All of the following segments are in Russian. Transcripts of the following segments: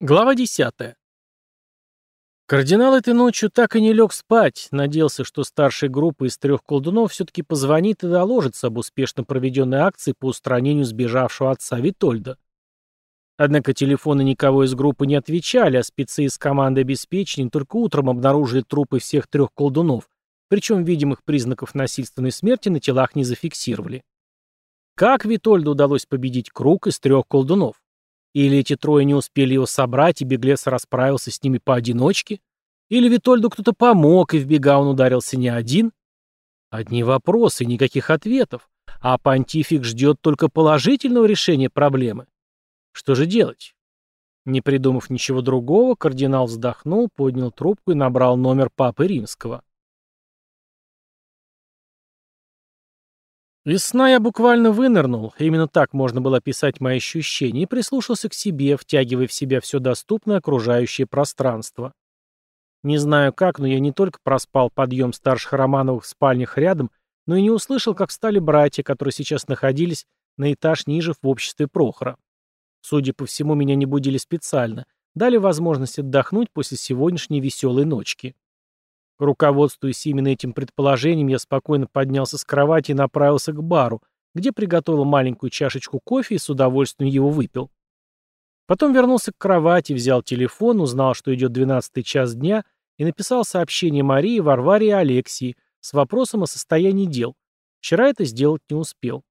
Глава 10. Кардинал этой ночью так и не лег спать, надеялся, что старшая группа из трех колдунов все-таки позвонит и доложится об успешно проведенной акции по устранению сбежавшего отца Витольда. Однако телефоны никого из группы не отвечали, а спецы из команды обеспечения только утром обнаружили трупы всех трех колдунов, причем видимых признаков насильственной смерти на телах не зафиксировали. Как Витольду удалось победить круг из трех колдунов? Или эти трое не успели его собрать, и беглец расправился с ними поодиночке? Или Витольду кто-то помог, и в бега он ударился не один? Одни вопросы, никаких ответов. А понтифик ждет только положительного решения проблемы. Что же делать? Не придумав ничего другого, кардинал вздохнул, поднял трубку и набрал номер папы римского. Из сна я буквально вынырнул, именно так можно было описать мои ощущения, и прислушался к себе, втягивая в себя все доступное окружающее пространство. Не знаю как, но я не только проспал подъем старших Романовых в спальнях рядом, но и не услышал, как встали братья, которые сейчас находились на этаж ниже в обществе Прохора. Судя по всему, меня не будили специально, дали возможность отдохнуть после сегодняшней веселой ночки. Руководствуясь именно этим предположением, я спокойно поднялся с кровати и направился к бару, где приготовил маленькую чашечку кофе и с удовольствием его выпил. Потом вернулся к кровати, взял телефон, узнал, что идет 12 час дня, и написал сообщение Марии, Варваре и Алексии с вопросом о состоянии дел. Вчера это сделать не успел.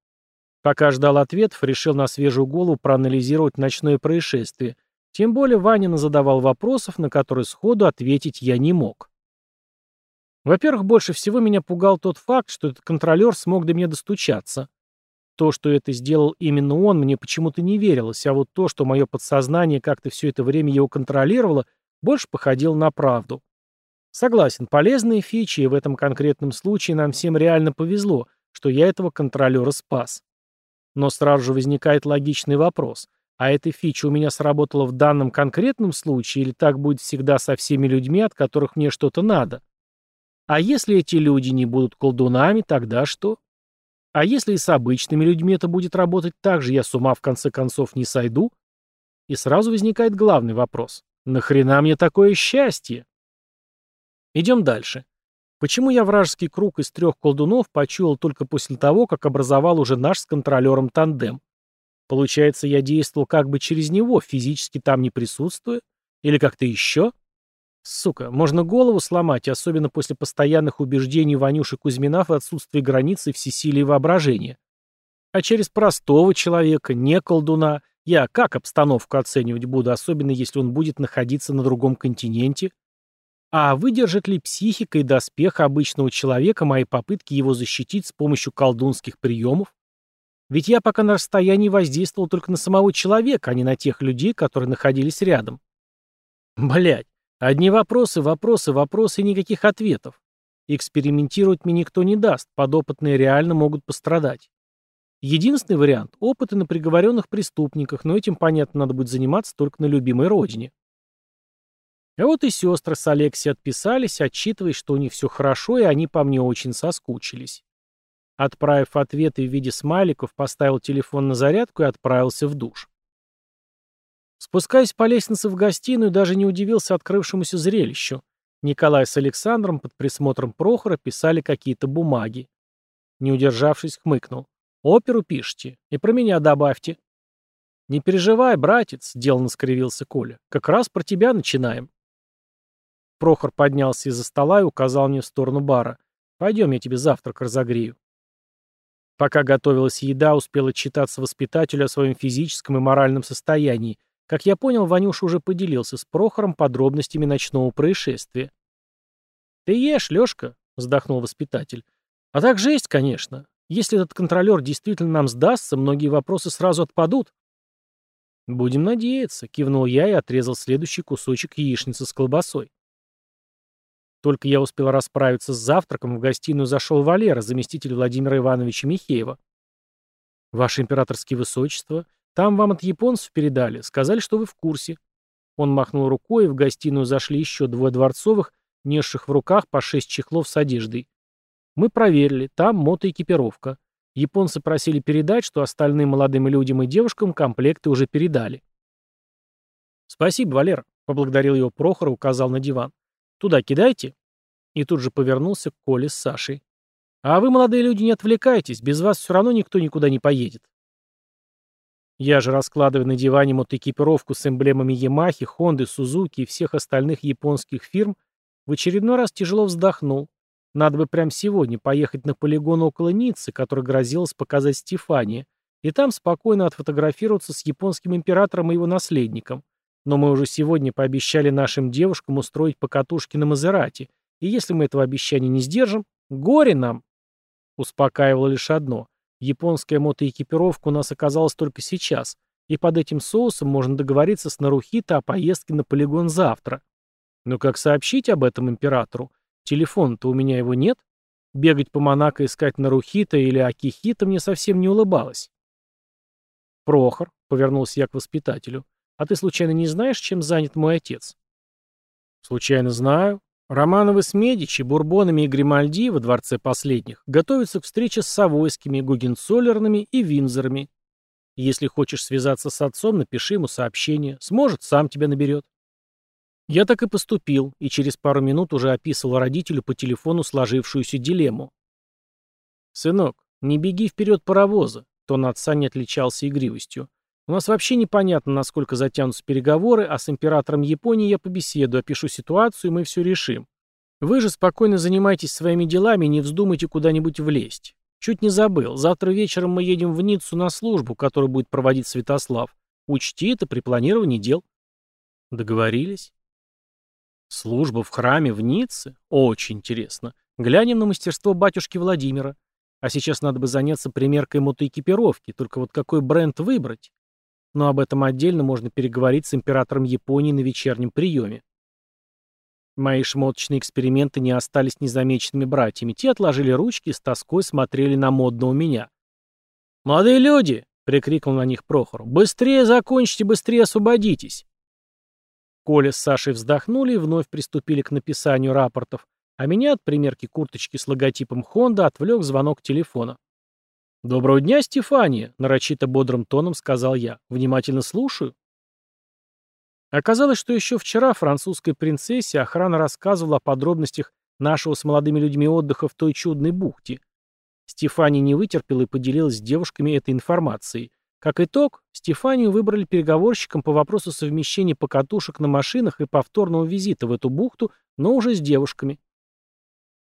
Пока ждал ответов, решил на свежую голову проанализировать ночное происшествие. Тем более Ванина задавал вопросов, на которые сходу ответить я не мог. Во-первых, больше всего меня пугал тот факт, что этот контролер смог до меня достучаться. То, что это сделал именно он, мне почему-то не верилось, а вот то, что мое подсознание как-то все это время его контролировало, больше походило на правду. Согласен, полезные фичи, и в этом конкретном случае нам всем реально повезло, что я этого контролера спас. Но сразу же возникает логичный вопрос. А эта фича у меня сработала в данном конкретном случае или так будет всегда со всеми людьми, от которых мне что-то надо? А если эти люди не будут колдунами, тогда что? А если и с обычными людьми это будет работать так же, я с ума в конце концов не сойду? И сразу возникает главный вопрос. Нахрена мне такое счастье? Идем дальше. Почему я вражеский круг из трех колдунов почуял только после того, как образовал уже наш с контролером тандем? Получается, я действовал как бы через него, физически там не присутствуя? Или как-то еще? Сука, можно голову сломать, особенно после постоянных убеждений Ванюши Кузьмина в отсутствии границы всесилия воображения. А через простого человека, не колдуна, я как обстановку оценивать буду, особенно если он будет находиться на другом континенте? А выдержит ли психика и доспех обычного человека мои попытки его защитить с помощью колдунских приемов? Ведь я пока на расстоянии воздействовал только на самого человека, а не на тех людей, которые находились рядом. Блять, Одни вопросы, вопросы, вопросы и никаких ответов. Экспериментировать мне никто не даст, подопытные реально могут пострадать. Единственный вариант – опыты на приговоренных преступниках, но этим, понятно, надо будет заниматься только на любимой родине. А вот и сестры с Алексей отписались, отчитываясь, что у них все хорошо, и они по мне очень соскучились. Отправив ответы в виде смайликов, поставил телефон на зарядку и отправился в душ. Спускаясь по лестнице в гостиную, даже не удивился открывшемуся зрелищу. Николай с Александром под присмотром Прохора писали какие-то бумаги. Не удержавшись, хмыкнул. «Оперу пишете? И про меня добавьте». «Не переживай, братец», — деланно скривился Коля. «Как раз про тебя начинаем». Прохор поднялся из-за стола и указал мне в сторону бара. «Пойдем, я тебе завтрак разогрею». Пока готовилась еда, успела читаться воспитателю о своем физическом и моральном состоянии, как я понял, Ванюша уже поделился с Прохором подробностями ночного происшествия. «Ты ешь, Лёшка», — вздохнул воспитатель. «А так жесть, конечно. Если этот контролер действительно нам сдастся, многие вопросы сразу отпадут». «Будем надеяться», — кивнул я и отрезал следующий кусочек яичницы с колбасой. Только я успел расправиться с завтраком, в гостиную зашел Валера, заместитель Владимира Ивановича Михеева. «Ваше императорское высочество, там вам от японцев передали. Сказали, что вы в курсе. Он махнул рукой, и в гостиную зашли еще двое дворцовых, несших в руках по шесть чехлов с одеждой. Мы проверили, там мотоэкипировка. Японцы просили передать, что остальным молодым людям и девушкам комплекты уже передали. «Спасибо, Валера», — поблагодарил его Прохор и указал на диван. «Туда кидайте». И тут же повернулся к Коле с Сашей. «А вы, молодые люди, не отвлекайтесь, без вас все равно никто никуда не поедет». Я же, раскладывая на диване мотоэкипировку с эмблемами Ямахи, Хонды, Сузуки и всех остальных японских фирм, в очередной раз тяжело вздохнул. Надо бы прямо сегодня поехать на полигон около Ниццы, который грозилось показать Стефания, и там спокойно отфотографироваться с японским императором и его наследником. Но мы уже сегодня пообещали нашим девушкам устроить покатушки на Мазерате, и если мы этого обещания не сдержим, горе нам. Успокаивало лишь одно. Японская мотоэкипировка у нас оказалась только сейчас, и под этим соусом можно договориться с Нарухито о поездке на полигон завтра. Но как сообщить об этом императору? Телефон-то у меня его нет. Бегать по Монако искать Нарухито или Акихито мне совсем не улыбалось. «Прохор», — повернулся я к воспитателю, — «а ты случайно не знаешь, чем занят мой отец?» «Случайно знаю. Романовы с Медичи, Бурбонами и Гримальди во дворце последних готовятся к встрече с Савойскими, Гугенцоллернами и Винзорами. Если хочешь связаться с отцом, напиши ему сообщение. Сможет, сам тебя наберет. Я так и поступил, и через пару минут уже описывал родителю по телефону сложившуюся дилемму. «Сынок, не беги вперед паровоза», — тон отца не отличался игривостью. «У нас вообще непонятно, насколько затянутся переговоры, а с императором Японии я побеседую, опишу ситуацию, и мы все решим. Вы же спокойно занимайтесь своими делами не вздумайте куда-нибудь влезть. Чуть не забыл, завтра вечером мы едем в Ниццу на службу, которую будет проводить Святослав. Учти это при планировании дел». Договорились. Служба в храме в Ницце? Очень интересно. Глянем на мастерство батюшки Владимира. А сейчас надо бы заняться примеркой мотоэкипировки, только вот какой бренд выбрать? Но об этом отдельно можно переговорить с императором Японии на вечернем приеме. Мои шмоточные эксперименты не остались незамеченными братьями. Те отложили ручки и с тоской смотрели на модного меня. «Молодые люди!» — прикрикнул на них Прохор. «Быстрее закончите, быстрее освободитесь!» Коля с Сашей вздохнули и вновь приступили к написанию рапортов, а меня от примерки курточки с логотипом Honda отвлек звонок телефона. «Доброго дня, Стефания!» — нарочито бодрым тоном сказал я. «Внимательно слушаю». Оказалось, что еще вчера французской принцессе охрана рассказывала о подробностях нашего с молодыми людьми отдыха в той чудной бухте. Стефания не вытерпела и поделилась с девушками этой информацией, как итог, Стефанию выбрали переговорщиком по вопросу совмещения покатушек на машинах и повторного визита в эту бухту, но уже с девушками.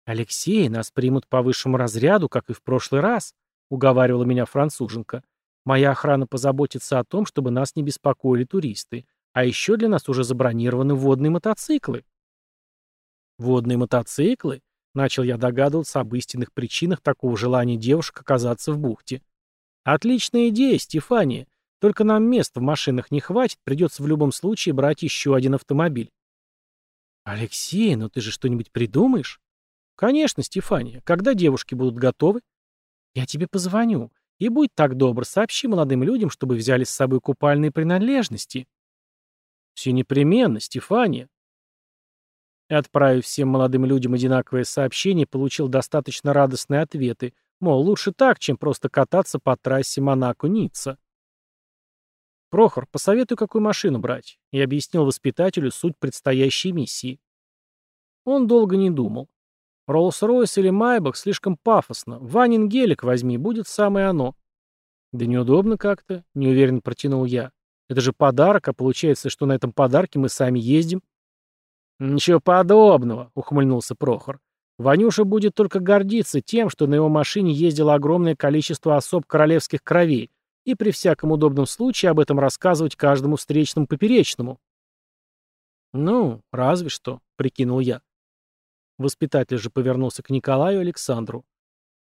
«Алексей, нас примут по высшему разряду, как и в прошлый раз», — уговаривала меня француженка. «Моя охрана позаботится о том, чтобы нас не беспокоили туристы. А еще для нас уже забронированы водные мотоциклы». «Водные мотоциклы?» — начал я догадываться об истинных причинах такого желания девушек оказаться в бухте. Отличная идея, Стефания. Только нам мест в машинах не хватит, придется в любом случае брать еще один автомобиль. Алексей, ну ты же что-нибудь придумаешь? Конечно, Стефания. Когда девушки будут готовы? Я тебе позвоню. И будь так добр, сообщи молодым людям, чтобы взяли с собой купальные принадлежности. Все непременно, Стефания. Отправив всем молодым людям одинаковое сообщение, получил достаточно радостные ответы, Мол, лучше так, чем просто кататься по трассе Монако-Ницца. «Прохор, посоветуй, какую машину брать», и объяснил воспитателю суть предстоящей миссии. Он долго не думал. Роллс-Ройс или Майбах слишком пафосно. Ванин гелик возьми, будет самое оно. Да неудобно как-то, неуверенно протянул я. Это же подарок, а получается, что на этом подарке мы сами ездим. Ничего подобного, ухмыльнулся Прохор. Ванюша будет только гордиться тем, что на его машине ездило огромное количество особ королевских кровей, и при всяком удобном случае об этом рассказывать каждому встречному поперечному. «Ну, разве что», — прикинул я. Воспитатель же повернулся к Николаю и Александру.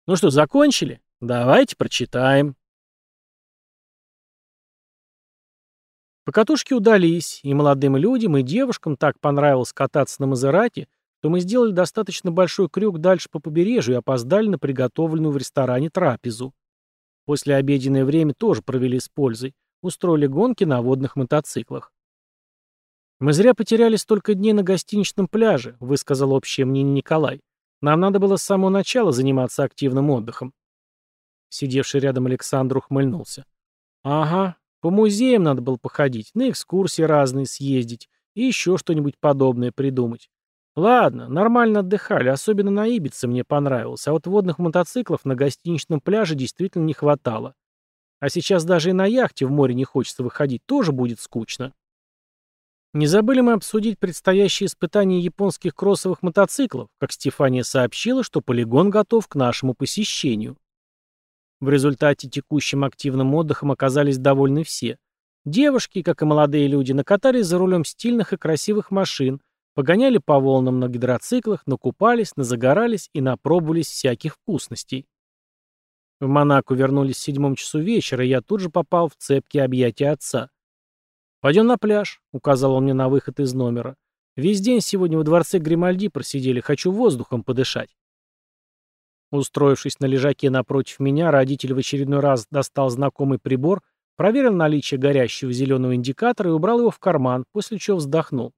«Ну что, закончили? Давайте прочитаем». Покатушки удались, и молодым людям, и девушкам так понравилось кататься на Мазерате, то мы сделали достаточно большой крюк дальше по побережью и опоздали на приготовленную в ресторане трапезу. После обеденное время тоже провели с пользой, устроили гонки на водных мотоциклах. «Мы зря потеряли столько дней на гостиничном пляже», высказал общее мнение Николай. «Нам надо было с самого начала заниматься активным отдыхом». Сидевший рядом Александр ухмыльнулся. «Ага, По музеям надо было походить, на экскурсии разные съездить и еще что-нибудь подобное придумать. Ладно, нормально отдыхали, особенно на Ибице мне понравилось, а вот водных мотоциклов на гостиничном пляже действительно не хватало. А сейчас даже и на яхте в море не хочется выходить, тоже будет скучно. Не забыли мы обсудить предстоящие испытания японских кроссовых мотоциклов, как Стефания сообщила, что полигон готов к нашему посещению. В результате текущим активным отдыхом оказались довольны все. Девушки, как и молодые люди, накатались за рулем стильных и красивых машин, Погоняли по волнам на гидроциклах, накупались, назагорались и напробовались всяких вкусностей. В Монако вернулись в седьмом часу вечера, и я тут же попал в цепкие объятия отца. «Пойдем на пляж», — указал он мне на выход из номера. «Весь день сегодня во дворце Гримальди просидели, хочу воздухом подышать». Устроившись на лежаке напротив меня, родитель в очередной раз достал знакомый прибор, проверил наличие горящего зеленого индикатора и убрал его в карман, после чего вздохнул.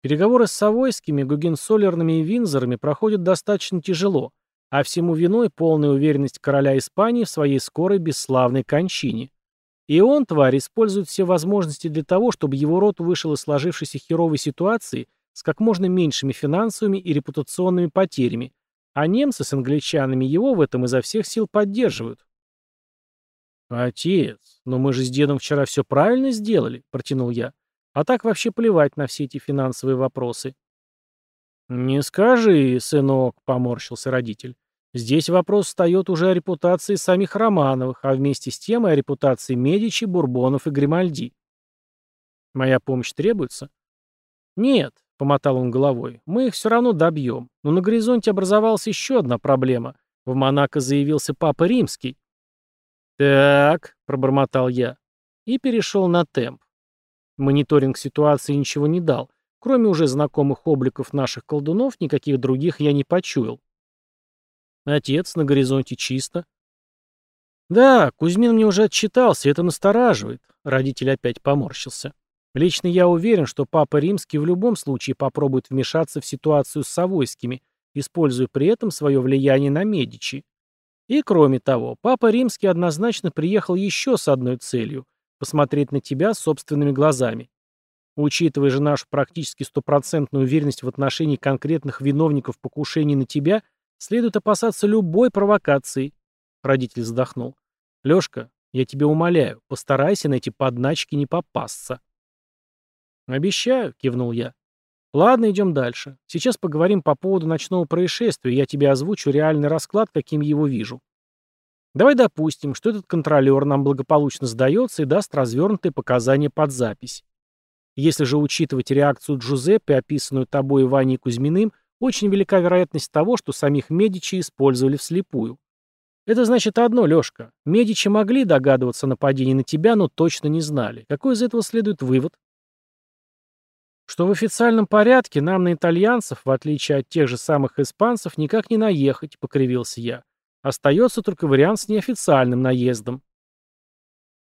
Переговоры с Савойскими, Гугенсолерными и Винзорами проходят достаточно тяжело, а всему виной полная уверенность короля Испании в своей скорой бесславной кончине. И он, тварь, использует все возможности для того, чтобы его род вышел из сложившейся херовой ситуации с как можно меньшими финансовыми и репутационными потерями, а немцы с англичанами его в этом изо всех сил поддерживают. «Отец, но мы же с дедом вчера все правильно сделали», — протянул я. А так вообще плевать на все эти финансовые вопросы. «Не скажи, сынок», — поморщился родитель. «Здесь вопрос встает уже о репутации самих Романовых, а вместе с тем и о репутации Медичи, Бурбонов и Гримальди. Моя помощь требуется?» «Нет», — помотал он головой, — «мы их все равно добьем. Но на горизонте образовалась еще одна проблема. В Монако заявился Папа Римский». «Так», — пробормотал я, и перешел на темп. Мониторинг ситуации ничего не дал. Кроме уже знакомых обликов наших колдунов, никаких других я не почуял. Отец, на горизонте чисто. Да, Кузьмин мне уже отчитался, это настораживает. Родитель опять поморщился. Лично я уверен, что Папа Римский в любом случае попробует вмешаться в ситуацию с Савойскими, используя при этом свое влияние на Медичи. И кроме того, Папа Римский однозначно приехал еще с одной целью посмотреть на тебя собственными глазами. Учитывая же нашу практически стопроцентную уверенность в отношении конкретных виновников покушений на тебя, следует опасаться любой провокации. Родитель вздохнул. Лешка, я тебя умоляю, постарайся на эти подначки не попасться. Обещаю, кивнул я. Ладно, идем дальше. Сейчас поговорим по поводу ночного происшествия, я тебе озвучу реальный расклад, каким его вижу. Давай допустим, что этот контролер нам благополучно сдается и даст развернутые показания под запись. Если же учитывать реакцию Джузеппе, описанную тобой и Ваней Кузьминым, очень велика вероятность того, что самих Медичи использовали вслепую. Это значит одно, Лёшка. Медичи могли догадываться о нападении на тебя, но точно не знали. Какой из этого следует вывод? Что в официальном порядке нам на итальянцев, в отличие от тех же самых испанцев, никак не наехать, покривился я. Остается только вариант с неофициальным наездом.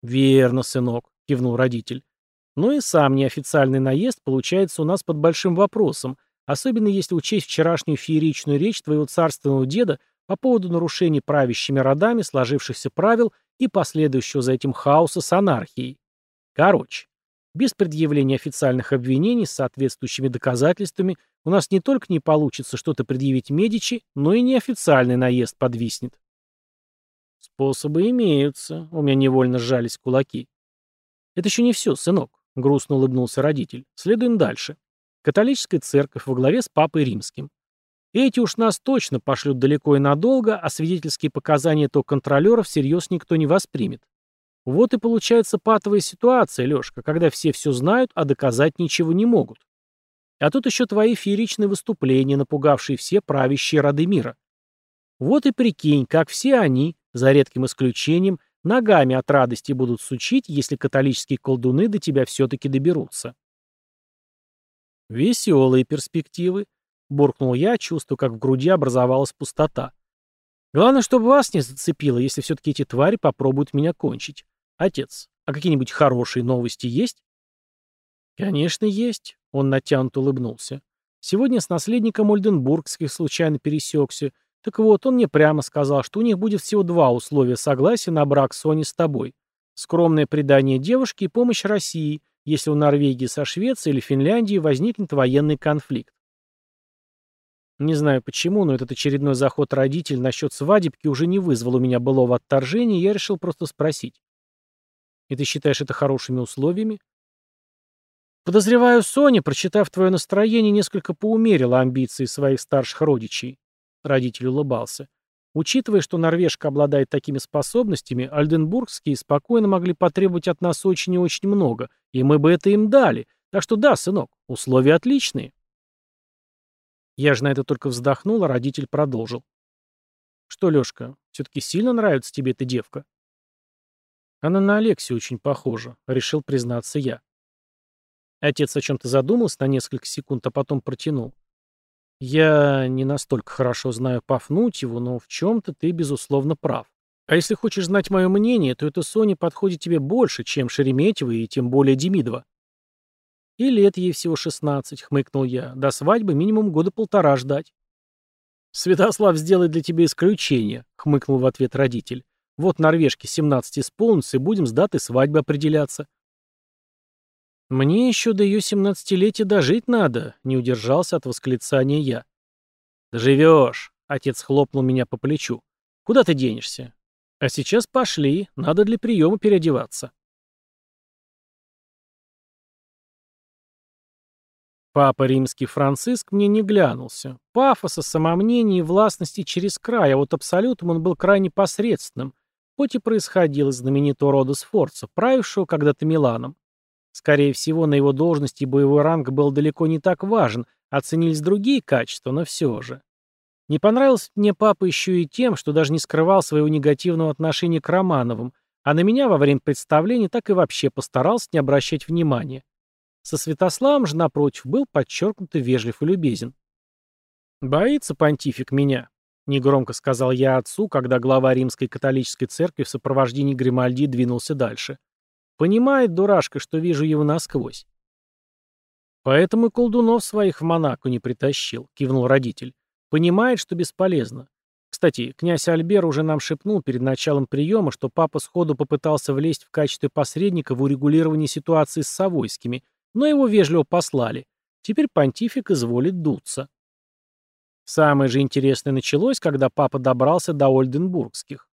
«Верно, сынок», — кивнул родитель. «Ну и сам неофициальный наезд получается у нас под большим вопросом, особенно если учесть вчерашнюю фееричную речь твоего царственного деда по поводу нарушений правящими родами сложившихся правил и последующего за этим хаоса с анархией. Короче, без предъявления официальных обвинений с соответствующими доказательствами у нас не только не получится что-то предъявить Медичи, но и неофициальный наезд подвиснет. Способы имеются. У меня невольно сжались кулаки. Это еще не все, сынок, грустно улыбнулся родитель. Следуем дальше. Католическая церковь во главе с Папой Римским. Эти уж нас точно пошлют далеко и надолго, а свидетельские показания этого контролера всерьез никто не воспримет. Вот и получается патовая ситуация, Лешка, когда все все знают, а доказать ничего не могут. А тут еще твои фееричные выступления, напугавшие все правящие роды мира. Вот и прикинь, как все они, за редким исключением, ногами от радости будут сучить, если католические колдуны до тебя все-таки доберутся. Веселые перспективы, буркнул я, чувствуя, как в груди образовалась пустота. Главное, чтобы вас не зацепило, если все-таки эти твари попробуют меня кончить. «Отец, а какие-нибудь хорошие новости есть?» «Конечно, есть», — он натянут улыбнулся. «Сегодня с наследником Ольденбургских случайно пересекся. Так вот, он мне прямо сказал, что у них будет всего два условия согласия на брак Сони с тобой. Скромное предание девушки и помощь России, если у Норвегии со Швецией или Финляндией возникнет военный конфликт. Не знаю почему, но этот очередной заход родителей насчет свадебки уже не вызвал у меня былого отторжения, и я решил просто спросить. «И ты считаешь это хорошими условиями?» «Подозреваю, Соня, прочитав твое настроение, несколько поумерила амбиции своих старших родичей». Родитель улыбался. Учитывая, что норвежка обладает такими способностями, альденбургские спокойно могли потребовать от нас очень и очень много, и мы бы это им дали. Так что да, сынок, условия отличные. Я же на это только вздохнул, а родитель продолжил. Что, Лешка, все-таки сильно нравится тебе эта девка? Она на Алексию очень похожа, решил признаться я. Отец о чем-то задумался на несколько секунд, а потом протянул. Я не настолько хорошо знаю Пафнутьеву, но в чем-то ты, безусловно, прав. А если хочешь знать мое мнение, то эта Соня подходит тебе больше, чем Шереметьева и тем более Демидова. И лет ей всего 16, хмыкнул я. До свадьбы минимум года полтора ждать. Святослав сделает для тебя исключение, хмыкнул в ответ родитель. Вот норвежке 17 исполнится, и будем с датой свадьбы определяться. «Мне еще до ее семнадцатилетия дожить надо», — не удержался от восклицания я. «Доживешь», — отец хлопнул меня по плечу. «Куда ты денешься? А сейчас пошли, надо для приема переодеваться». Папа римский Франциск мне не глянулся. Пафоса, самомнения и властности через край, а вот абсолютом он был крайне посредственным, хоть и происходил из знаменитого рода Сфорца, правившего когда-то Миланом. Скорее всего, на его должности боевой ранг был далеко не так важен, оценились другие качества, но все же. Не понравился мне папа еще и тем, что даже не скрывал своего негативного отношения к Романовым, а на меня во время представления так и вообще постарался не обращать внимания. Со Святославом же, напротив, был подчеркнуто вежлив и любезен. «Боится понтифик меня», — негромко сказал я отцу, когда глава римской католической церкви в сопровождении Гримальди двинулся дальше. Понимает, дурашка, что вижу его насквозь. Поэтому и колдунов своих в Монако не притащил, кивнул родитель. Понимает, что бесполезно. Кстати, князь Альбер уже нам шепнул перед началом приема, что папа сходу попытался влезть в качестве посредника в урегулировании ситуации с Савойскими, но его вежливо послали. Теперь понтифик изволит дуться. Самое же интересное началось, когда папа добрался до Ольденбургских.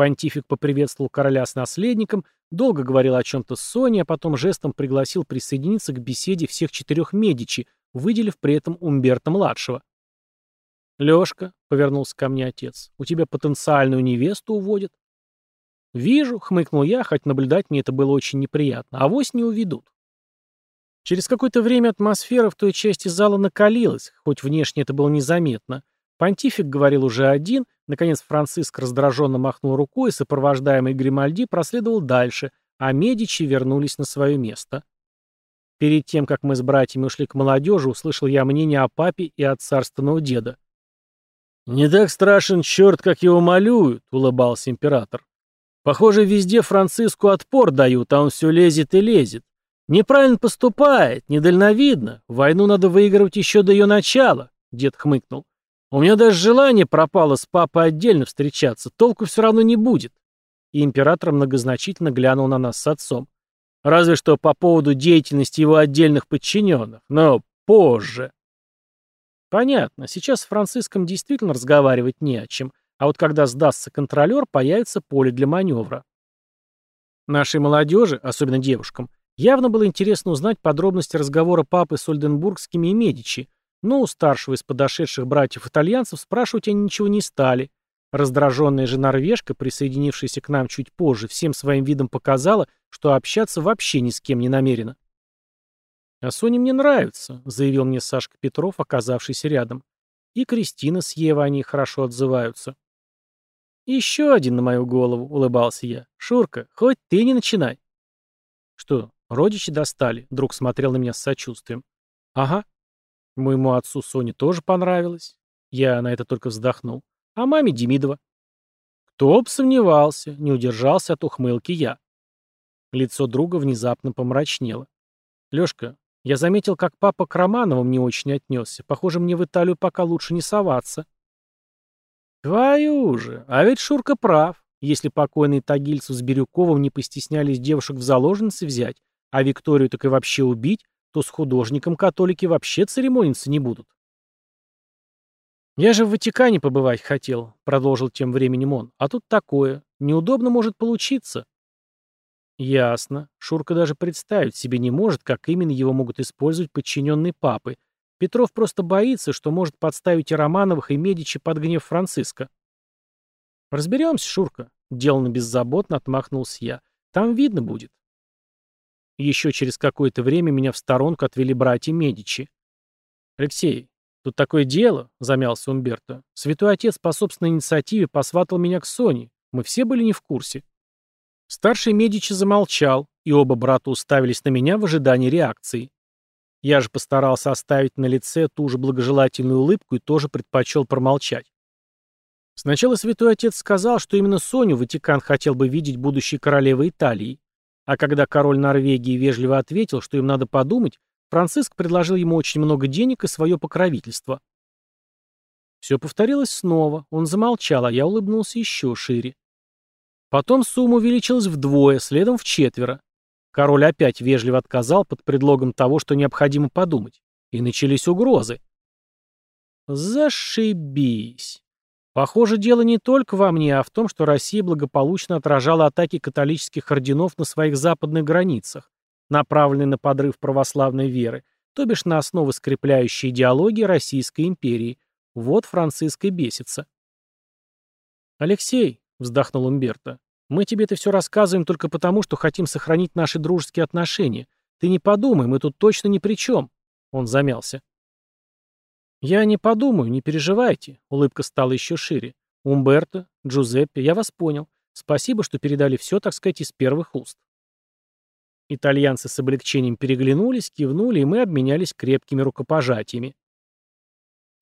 Понтифик поприветствовал короля с наследником, долго говорил о чем-то с Соней, а потом жестом пригласил присоединиться к беседе всех четырех Медичи, выделив при этом Умберта-младшего. «Лешка», — повернулся ко мне отец, — «у тебя потенциальную невесту уводят». «Вижу», — хмыкнул я, хоть наблюдать мне это было очень неприятно, а вось не уведут. Через какое-то время атмосфера в той части зала накалилась, хоть внешне это было незаметно. Понтифик говорил уже один, Наконец Франциск раздраженно махнул рукой, и сопровождаемый Гримальди проследовал дальше, а Медичи вернулись на свое место. Перед тем, как мы с братьями ушли к молодежи, услышал я мнение о папе и от царственного деда. «Не так страшен черт, как его малюют», — улыбался император. «Похоже, везде Франциску отпор дают, а он все лезет и лезет. Неправильно поступает, недальновидно. Войну надо выигрывать еще до ее начала», — дед хмыкнул. У меня даже желание пропало с папой отдельно встречаться, толку все равно не будет. И император многозначительно глянул на нас с отцом. Разве что по поводу деятельности его отдельных подчиненных, но позже. Понятно, сейчас с Франциском действительно разговаривать не о чем, а вот когда сдастся контролер, появится поле для маневра. Нашей молодежи, особенно девушкам, явно было интересно узнать подробности разговора папы с Ольденбургскими и Медичи, но у старшего из подошедших братьев-итальянцев спрашивать они ничего не стали. Раздраженная же норвежка, присоединившаяся к нам чуть позже, всем своим видом показала, что общаться вообще ни с кем не намерена. «А Соня мне нравится», — заявил мне Сашка Петров, оказавшийся рядом. «И Кристина с Евой они хорошо отзываются». «Еще один на мою голову», — улыбался я. «Шурка, хоть ты не начинай». «Что, родичи достали?» — друг смотрел на меня с сочувствием. «Ага», Моему отцу Соне тоже понравилось. Я на это только вздохнул. А маме Демидова. Кто б сомневался, не удержался от ухмылки я. Лицо друга внезапно помрачнело. Лёшка, я заметил, как папа к Романовым не очень отнесся. Похоже, мне в Италию пока лучше не соваться. Твою же, а ведь Шурка прав. Если покойные Тагильцев с Бирюковым не постеснялись девушек в заложницы взять, а Викторию так и вообще убить, то с художником католики вообще церемониться не будут. «Я же в Ватикане побывать хотел», — продолжил тем временем он. «А тут такое. Неудобно может получиться». «Ясно. Шурка даже представить себе не может, как именно его могут использовать подчиненные папы. Петров просто боится, что может подставить и Романовых, и Медичи под гнев Франциска». «Разберемся, Шурка», — деланно беззаботно отмахнулся я. «Там видно будет». Еще через какое-то время меня в сторонку отвели братья Медичи. «Алексей, тут такое дело», — замялся Умберто. «Святой отец по собственной инициативе посватал меня к Соне. Мы все были не в курсе». Старший Медичи замолчал, и оба брата уставились на меня в ожидании реакции. Я же постарался оставить на лице ту же благожелательную улыбку и тоже предпочел промолчать. Сначала святой отец сказал, что именно Соню Ватикан хотел бы видеть будущей королевой Италии. А когда король Норвегии вежливо ответил, что им надо подумать, Франциск предложил ему очень много денег и свое покровительство. Все повторилось снова, он замолчал, а я улыбнулся еще шире. Потом сумма увеличилась вдвое, следом в четверо. Король опять вежливо отказал под предлогом того, что необходимо подумать. И начались угрозы. Зашибись. Похоже, дело не только во мне, а в том, что Россия благополучно отражала атаки католических орденов на своих западных границах, направленные на подрыв православной веры, то бишь на основы скрепляющей идеологии Российской империи. Вот Франциск и бесится. «Алексей», — вздохнул Умберто, — «мы тебе это все рассказываем только потому, что хотим сохранить наши дружеские отношения. Ты не подумай, мы тут точно ни при чем». Он замялся. «Я не подумаю, не переживайте», — улыбка стала еще шире. «Умберто, Джузеппе, я вас понял. Спасибо, что передали все, так сказать, из первых уст». Итальянцы с облегчением переглянулись, кивнули, и мы обменялись крепкими рукопожатиями.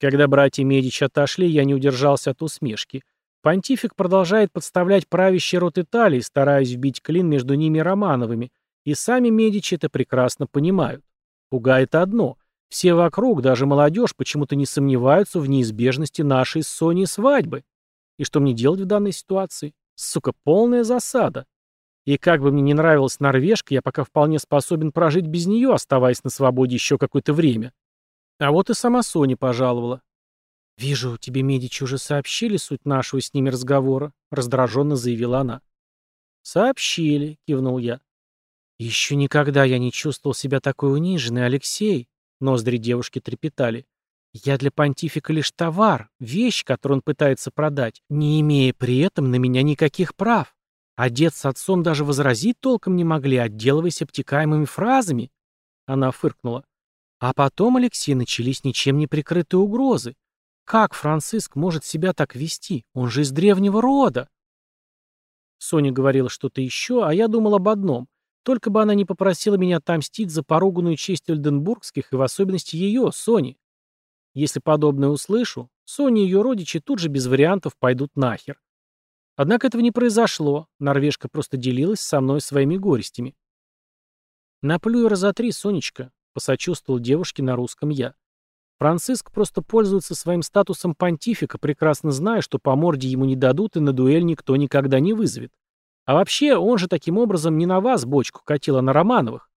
Когда братья Медичи отошли, я не удержался от усмешки. Понтифик продолжает подставлять правящий род Италии, стараясь вбить клин между ними и Романовыми, и сами Медичи это прекрасно понимают. Пугает одно — все вокруг, даже молодежь, почему-то не сомневаются в неизбежности нашей с Соней свадьбы. И что мне делать в данной ситуации? Сука, полная засада. И как бы мне не нравилась норвежка, я пока вполне способен прожить без нее, оставаясь на свободе еще какое-то время. А вот и сама Соня пожаловала. «Вижу, тебе Медичи уже сообщили суть нашего с ними разговора», — раздраженно заявила она. «Сообщили», — кивнул я. «Еще никогда я не чувствовал себя такой униженной, Алексей», Ноздри девушки трепетали. «Я для понтифика лишь товар, вещь, которую он пытается продать, не имея при этом на меня никаких прав. А дед с отцом даже возразить толком не могли, отделываясь обтекаемыми фразами». Она фыркнула. А потом, Алексей, начались ничем не прикрытые угрозы. Как Франциск может себя так вести? Он же из древнего рода. Соня говорила что-то еще, а я думал об одном. Только бы она не попросила меня отомстить за поруганную честь Эльденбургских и в особенности ее, Сони. Если подобное услышу, Соня и ее родичи тут же без вариантов пойдут нахер. Однако этого не произошло, норвежка просто делилась со мной своими горестями. «Наплюй разотри, Сонечка», — посочувствовал девушке на русском я. Франциск просто пользуется своим статусом понтифика, прекрасно зная, что по морде ему не дадут и на дуэль никто никогда не вызовет. А вообще, он же таким образом не на вас бочку катил, а на Романовых.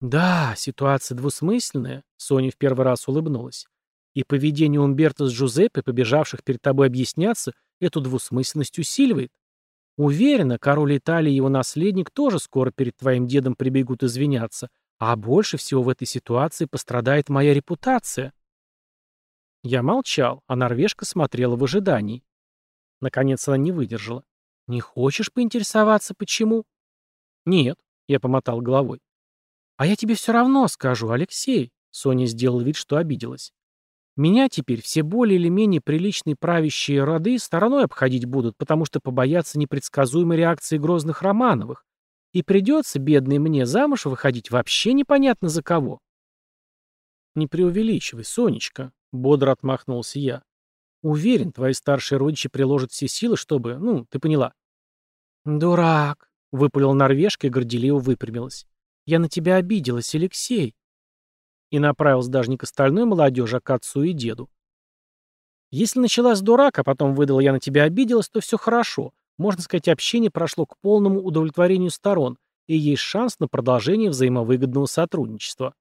Да, ситуация двусмысленная, Соня в первый раз улыбнулась. И поведение Умберто с Джузеппе, побежавших перед тобой объясняться, эту двусмысленность усиливает. Уверена, король Италии и его наследник тоже скоро перед твоим дедом прибегут извиняться, а больше всего в этой ситуации пострадает моя репутация. Я молчал, а норвежка смотрела в ожидании. Наконец она не выдержала. «Не хочешь поинтересоваться, почему?» «Нет», — я помотал головой. «А я тебе все равно скажу, Алексей», — Соня сделала вид, что обиделась. «Меня теперь все более или менее приличные правящие роды стороной обходить будут, потому что побоятся непредсказуемой реакции грозных Романовых. И придется, бедной мне, замуж выходить вообще непонятно за кого». «Не преувеличивай, Сонечка», — бодро отмахнулся я. «Уверен, твои старшие родичи приложат все силы, чтобы... Ну, ты поняла». «Дурак!» — выпалил норвежка и горделиво выпрямилась. «Я на тебя обиделась, Алексей!» И направилась даже не к остальной молодежи, а к отцу и деду. «Если началась дурак, а потом выдала «я на тебя обиделась», то все хорошо. можно сказать, общение прошло к полному удовлетворению сторон, и есть шанс на продолжение взаимовыгодного сотрудничества.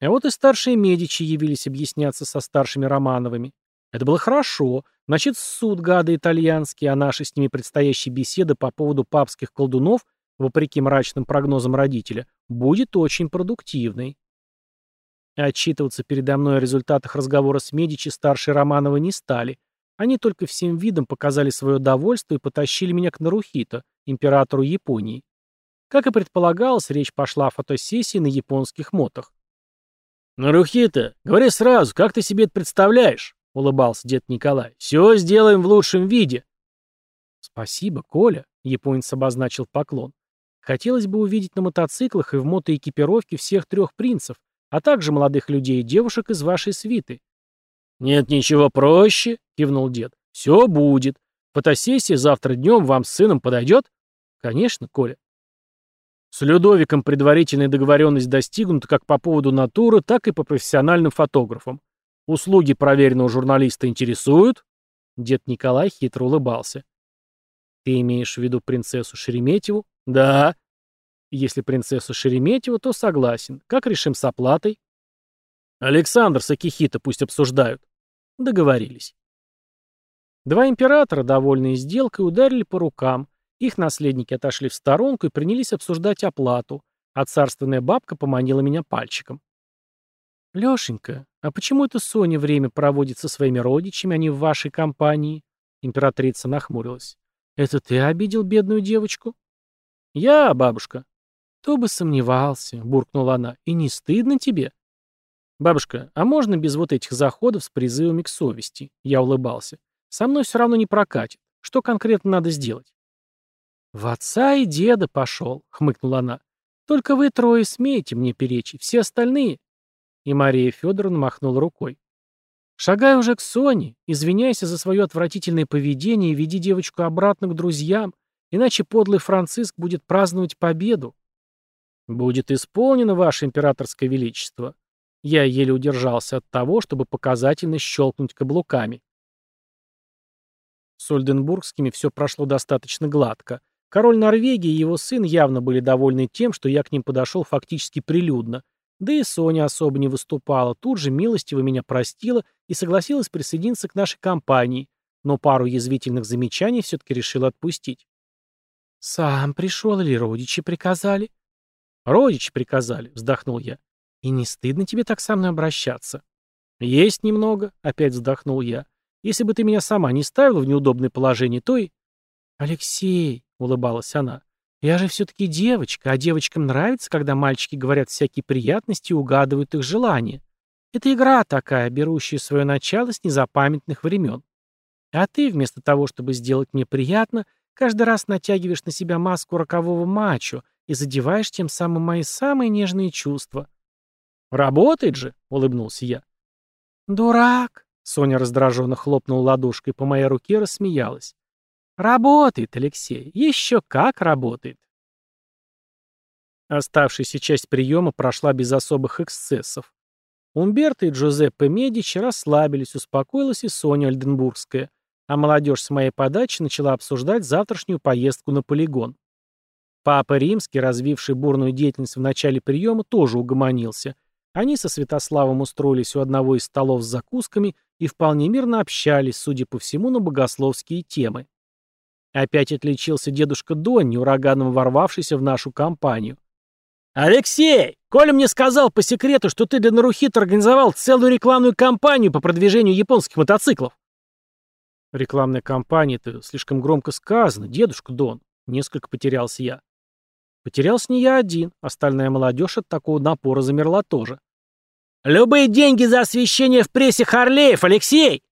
А вот и старшие Медичи явились объясняться со старшими Романовыми. Это было хорошо. Значит, суд гады итальянские, а наши с ними предстоящие беседы по поводу папских колдунов, вопреки мрачным прогнозам родителя, будет очень продуктивной. Отчитываться передо мной о результатах разговора с Медичи старшие Романовы не стали. Они только всем видом показали свое довольство и потащили меня к Нарухито, императору Японии. Как и предполагалось, речь пошла о фотосессии на японских мотах. «Нарухито, говори сразу, как ты себе это представляешь?» — улыбался дед Николай. «Все сделаем в лучшем виде». «Спасибо, Коля», — японец обозначил поклон. «Хотелось бы увидеть на мотоциклах и в мотоэкипировке всех трех принцев, а также молодых людей и девушек из вашей свиты». «Нет ничего проще», — кивнул дед. «Все будет. Фотосессия завтра днем вам с сыном подойдет?» «Конечно, Коля». С Людовиком предварительная договоренность достигнута как по поводу натуры, так и по профессиональным фотографам. Услуги проверенного журналиста интересуют?» Дед Николай хитро улыбался. «Ты имеешь в виду принцессу Шереметьеву?» «Да». «Если принцессу Шереметьеву, то согласен. Как решим с оплатой?» «Александр с Акихита пусть обсуждают». Договорились. Два императора, довольные сделкой, ударили по рукам, их наследники отошли в сторонку и принялись обсуждать оплату, а царственная бабка поманила меня пальчиком. «Лешенька, а почему это Соня время проводит со своими родичами, а не в вашей компании?» Императрица нахмурилась. «Это ты обидел бедную девочку?» «Я, бабушка». «Кто бы сомневался», — буркнула она. «И не стыдно тебе?» «Бабушка, а можно без вот этих заходов с призывами к совести?» Я улыбался. «Со мной все равно не прокатит. Что конкретно надо сделать?» «В отца и деда пошел», — хмыкнула она. «Только вы трое смеете мне перечить, все остальные...» И Мария Федоровна махнула рукой. «Шагай уже к Соне, извиняйся за свое отвратительное поведение и веди девочку обратно к друзьям, иначе подлый Франциск будет праздновать победу». «Будет исполнено, ваше императорское величество». Я еле удержался от того, чтобы показательно щелкнуть каблуками. С Ольденбургскими все прошло достаточно гладко. Король Норвегии и его сын явно были довольны тем, что я к ним подошел фактически прилюдно. Да и Соня особо не выступала, тут же милостиво меня простила и согласилась присоединиться к нашей компании, но пару язвительных замечаний все-таки решила отпустить. «Сам пришел или родичи приказали?» «Родичи приказали», — вздохнул я. «И не стыдно тебе так со мной обращаться?» «Есть немного», — опять вздохнул я. «Если бы ты меня сама не ставила в неудобное положение, то и...» «Алексей», — улыбалась она. «Я же все-таки девочка, а девочкам нравится, когда мальчики говорят всякие приятности и угадывают их желания. Это игра такая, берущая свое начало с незапамятных времен. А ты, вместо того, чтобы сделать мне приятно, каждый раз натягиваешь на себя маску рокового мачо и задеваешь тем самым мои самые нежные чувства». «Работает же», — улыбнулся я. «Дурак!» — Соня раздраженно хлопнула ладошкой по моей руке и рассмеялась. Работает, Алексей, еще как работает. Оставшаяся часть приема прошла без особых эксцессов. Умберто и Джузеппе Медичи расслабились, успокоилась и Соня Альденбургская, а молодежь с моей подачи начала обсуждать завтрашнюю поездку на полигон. Папа Римский, развивший бурную деятельность в начале приема, тоже угомонился. Они со Святославом устроились у одного из столов с закусками и вполне мирно общались, судя по всему, на богословские темы. Опять отличился дедушка Донни, ураганом ворвавшийся в нашу компанию. «Алексей! Коля мне сказал по секрету, что ты для Нарухита организовал целую рекламную кампанию по продвижению японских мотоциклов». «Рекламная кампания-то слишком громко сказано, дедушка Дон», — несколько потерялся я. Потерялся не я один, остальная молодежь от такого напора замерла тоже. «Любые деньги за освещение в прессе Харлеев, Алексей!»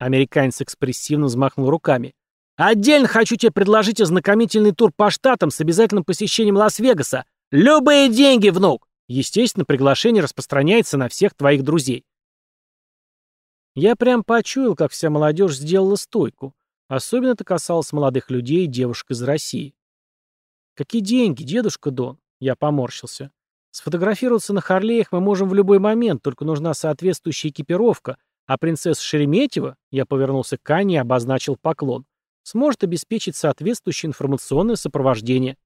Американец экспрессивно взмахнул руками. Отдельно хочу тебе предложить ознакомительный тур по штатам с обязательным посещением Лас-Вегаса. Любые деньги, внук! Естественно, приглашение распространяется на всех твоих друзей. Я прям почуял, как вся молодежь сделала стойку. Особенно это касалось молодых людей и девушек из России. «Какие деньги, дедушка Дон?» Я поморщился. «Сфотографироваться на Харлеях мы можем в любой момент, только нужна соответствующая экипировка, а принцесса Шереметьева, я повернулся к Ане и обозначил поклон, сможет обеспечить соответствующее информационное сопровождение.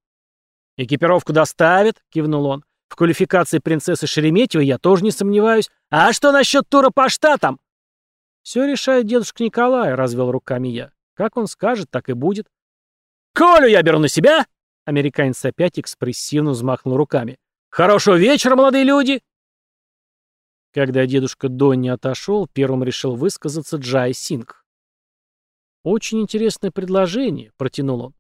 «Экипировку доставят», — кивнул он. «В квалификации принцессы Шереметьевой я тоже не сомневаюсь. А что насчет тура по штатам?» «Все решает дедушка Николай», — развел руками я. «Как он скажет, так и будет». «Колю я беру на себя!» Американец опять экспрессивно взмахнул руками. «Хорошего вечера, молодые люди!» Когда дедушка Донни отошел, первым решил высказаться Джай Синг. «Очень интересное предложение», — протянул он.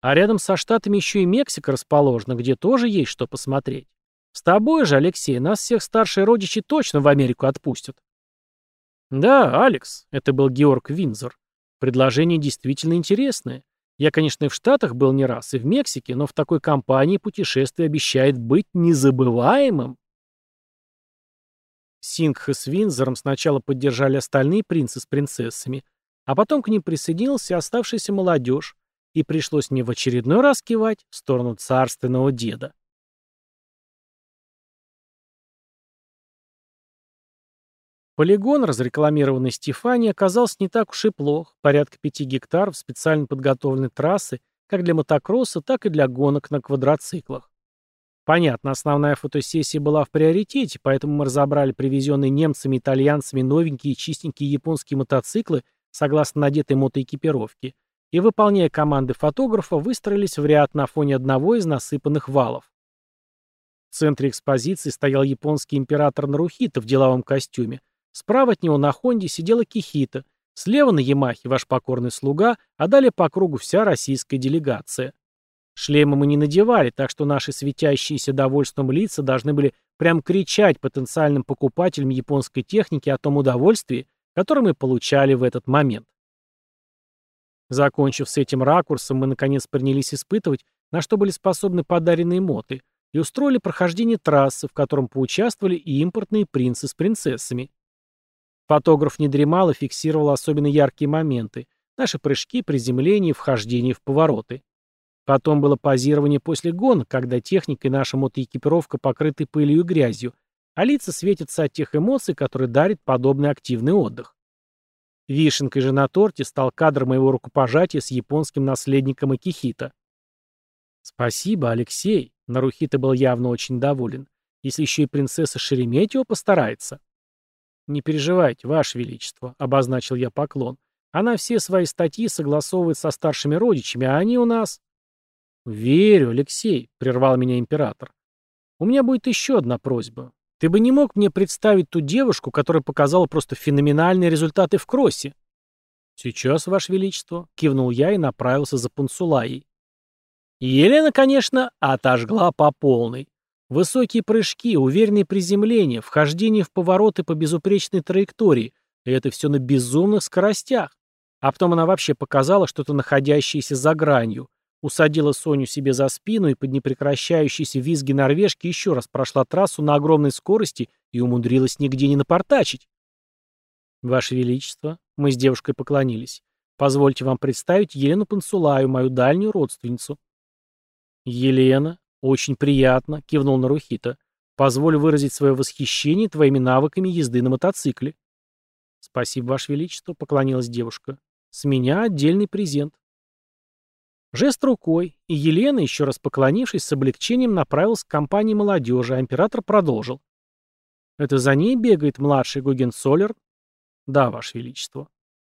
«А рядом со штатами еще и Мексика расположена, где тоже есть что посмотреть. С тобой же, Алексей, нас всех старшие родичи точно в Америку отпустят». «Да, Алекс», — это был Георг Винзор. «Предложение действительно интересное. Я, конечно, и в Штатах был не раз, и в Мексике, но в такой компании путешествие обещает быть незабываемым. Сингх с Винзором сначала поддержали остальные принцы с принцессами, а потом к ним присоединился оставшаяся молодежь, и пришлось мне в очередной раз кивать в сторону царственного деда. Полигон, разрекламированный Стефани, оказался не так уж и плох, порядка пяти гектаров специально подготовленной трассы как для мотокросса, так и для гонок на квадроциклах. Понятно, основная фотосессия была в приоритете, поэтому мы разобрали привезенные немцами и итальянцами новенькие чистенькие японские мотоциклы согласно надетой мотоэкипировке и, выполняя команды фотографа, выстроились в ряд на фоне одного из насыпанных валов. В центре экспозиции стоял японский император Нарухита в деловом костюме, Справа от него на Хонде сидела Кихита, слева на Ямахе ваш покорный слуга, а далее по кругу вся российская делегация. Шлемы мы не надевали, так что наши светящиеся довольством лица должны были прям кричать потенциальным покупателям японской техники о том удовольствии, которое мы получали в этот момент. Закончив с этим ракурсом, мы наконец принялись испытывать, на что были способны подаренные моты, и устроили прохождение трассы, в котором поучаствовали и импортные принцы с принцессами. Фотограф не дремал и фиксировал особенно яркие моменты. Наши прыжки, приземления вхождение в повороты. Потом было позирование после гонок, когда техника и наша мотоэкипировка покрыты пылью и грязью, а лица светятся от тех эмоций, которые дарит подобный активный отдых. Вишенкой же на торте стал кадр моего рукопожатия с японским наследником Акихита. «Спасибо, Алексей», — Нарухита был явно очень доволен. «Если еще и принцесса Шереметьева постарается». «Не переживайте, Ваше Величество», — обозначил я поклон. «Она все свои статьи согласовывает со старшими родичами, а они у нас...» «Верю, Алексей», — прервал меня император. «У меня будет еще одна просьба. Ты бы не мог мне представить ту девушку, которая показала просто феноменальные результаты в кроссе?» «Сейчас, Ваше Величество», — кивнул я и направился за Пансулаей. Елена, конечно, отожгла по полной. Высокие прыжки, уверенные приземления, вхождение в повороты по безупречной траектории. И это все на безумных скоростях. А потом она вообще показала что-то находящееся за гранью. Усадила Соню себе за спину и под непрекращающиеся визги норвежки еще раз прошла трассу на огромной скорости и умудрилась нигде не напортачить. «Ваше Величество», — мы с девушкой поклонились, — «позвольте вам представить Елену Пансулаю, мою дальнюю родственницу». «Елена», «Очень приятно», — кивнул Нарухита. «Позволь выразить свое восхищение твоими навыками езды на мотоцикле». «Спасибо, Ваше Величество», — поклонилась девушка. «С меня отдельный презент». Жест рукой, и Елена, еще раз поклонившись, с облегчением направилась к компании молодежи, а император продолжил. «Это за ней бегает младший Гогенцоллер?» «Да, Ваше Величество».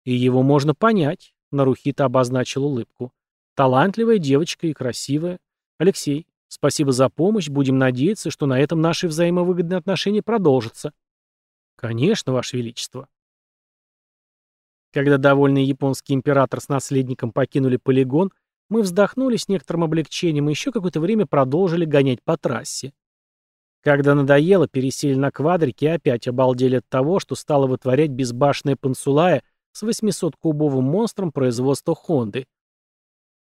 «И его можно понять», — Нарухита обозначил улыбку. «Талантливая девочка и красивая. Алексей, Спасибо за помощь, будем надеяться, что на этом наши взаимовыгодные отношения продолжатся. Конечно, Ваше Величество. Когда довольный японский император с наследником покинули полигон, мы вздохнули с некоторым облегчением и еще какое-то время продолжили гонять по трассе. Когда надоело, пересели на квадрики и опять обалдели от того, что стало вытворять безбашенная пансулая с 800-кубовым монстром производства Хонды.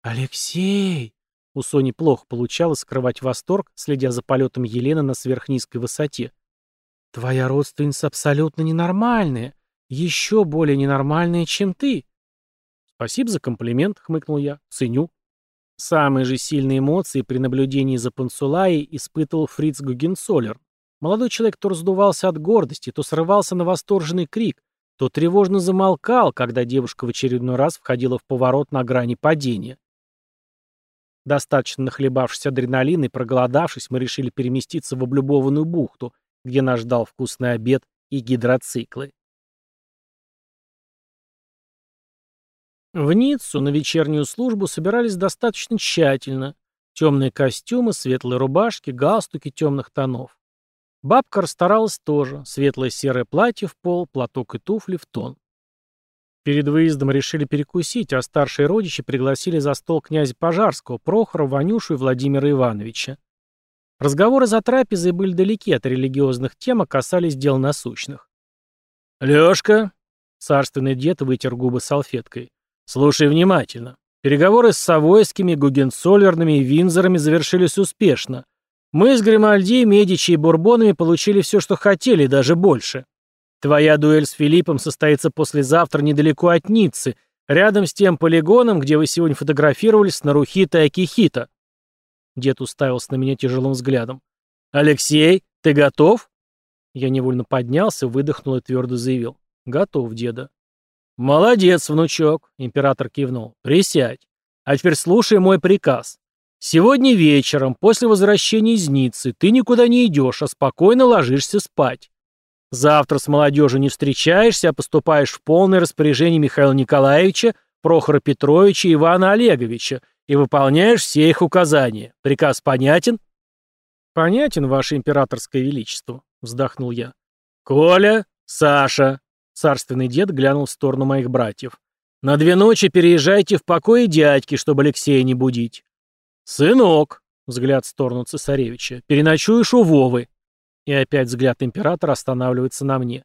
«Алексей!» У Сони плохо получалось скрывать восторг, следя за полетом Елены на сверхнизкой высоте. «Твоя родственница абсолютно ненормальная. Еще более ненормальная, чем ты». «Спасибо за комплимент», — хмыкнул я. «Ценю». Самые же сильные эмоции при наблюдении за Пансулаей испытывал Фриц Гугенцоллер. Молодой человек то раздувался от гордости, то срывался на восторженный крик, то тревожно замолкал, когда девушка в очередной раз входила в поворот на грани падения. Достаточно нахлебавшись адреналина и проголодавшись, мы решили переместиться в облюбованную бухту, где нас ждал вкусный обед и гидроциклы. В Ниццу на вечернюю службу собирались достаточно тщательно. Темные костюмы, светлые рубашки, галстуки темных тонов. Бабка расстаралась тоже. Светлое серое платье в пол, платок и туфли в тон. Перед выездом решили перекусить, а старшие родичи пригласили за стол князя Пожарского, Прохора, Ванюшу и Владимира Ивановича. Разговоры за трапезой были далеки от религиозных тем, а касались дел насущных. «Лёшка!» — царственный дед вытер губы салфеткой. Слушай внимательно. Переговоры с Савойскими, Гугенцоллерными и Винзорами завершились успешно. Мы с Гримальди, Медичи и Бурбонами получили все, что хотели, даже больше. Твоя дуэль с Филиппом состоится послезавтра недалеко от Ниццы, рядом с тем полигоном, где вы сегодня фотографировались с Нарухита и Акихита. Дед уставился на меня тяжелым взглядом. «Алексей, ты готов?» Я невольно поднялся, выдохнул и твердо заявил. «Готов, деда». «Молодец, внучок», — император кивнул. «Присядь. А теперь слушай мой приказ. Сегодня вечером, после возвращения из Ниццы, ты никуда не идешь, а спокойно ложишься спать. Завтра с молодежью не встречаешься, а поступаешь в полное распоряжение Михаила Николаевича, Прохора Петровича и Ивана Олеговича и выполняешь все их указания. Приказ понятен?» «Понятен, ваше императорское величество», — вздохнул я. «Коля, Саша, Царственный дед глянул в сторону моих братьев. «На две ночи переезжайте в покое дядьки, чтобы Алексея не будить». «Сынок», — взгляд в сторону цесаревича, — «переночуешь у Вовы». И опять взгляд императора останавливается на мне.